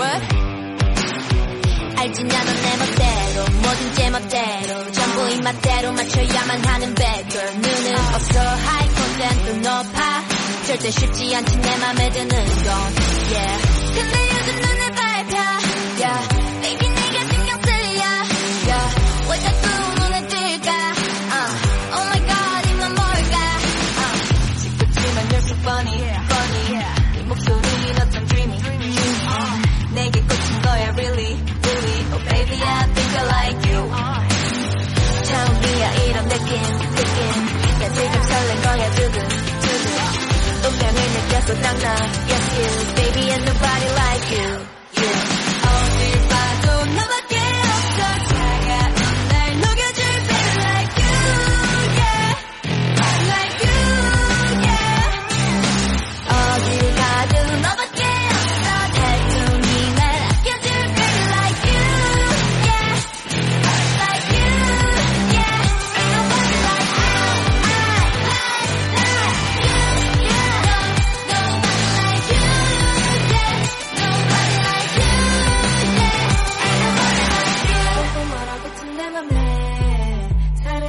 왜? 알지냐 넌 내 멋대로 모든 제 멋대로 전부 입맛대로 맞춰야만 하는 배결 눈은 없어 하이 콘센트 높아 절대 쉽지 않지 내 맘에 드는 건 yeah. 이런 느낌 느낌. 야 지금 설렌 거야 두근 두근. 운명을 느꼈어 낭낭 Yes you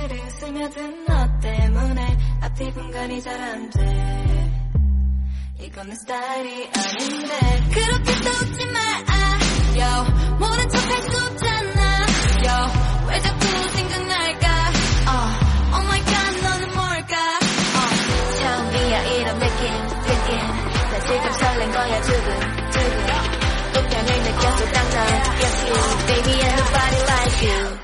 사르르 스며든 너 때문에 앞뒤 분간이 잘 안 돼. 이건 내 스타일이 아닌데. 그렇게 속지 마. 아, yo. 모른 척 할 수 없잖아. yo. 왜 자꾸 생각날까? uh, Oh my god 너는 뭘까? uh, 처음이야 이런 느낌 느낌. 나 지금 설렌 거야 두근 두근. 운명을 느꼈어 당장 Yes you baby and nobody like you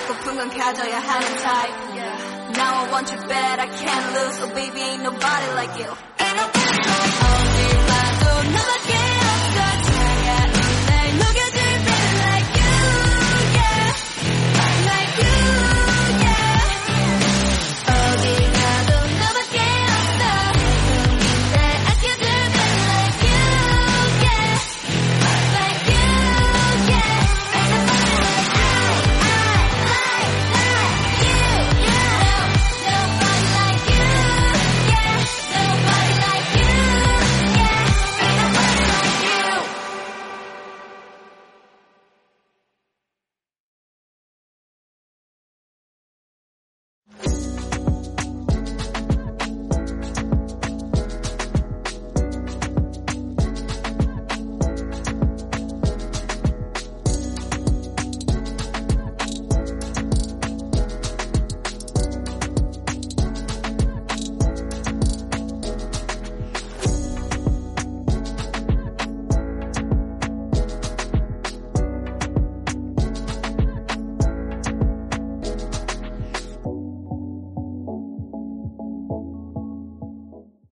갖고픈 건 가져야 하는 타입 Now I want you bad I can't lose Oh baby ain't nobody like you ain't nobody like you 어딜 봐도 너밖에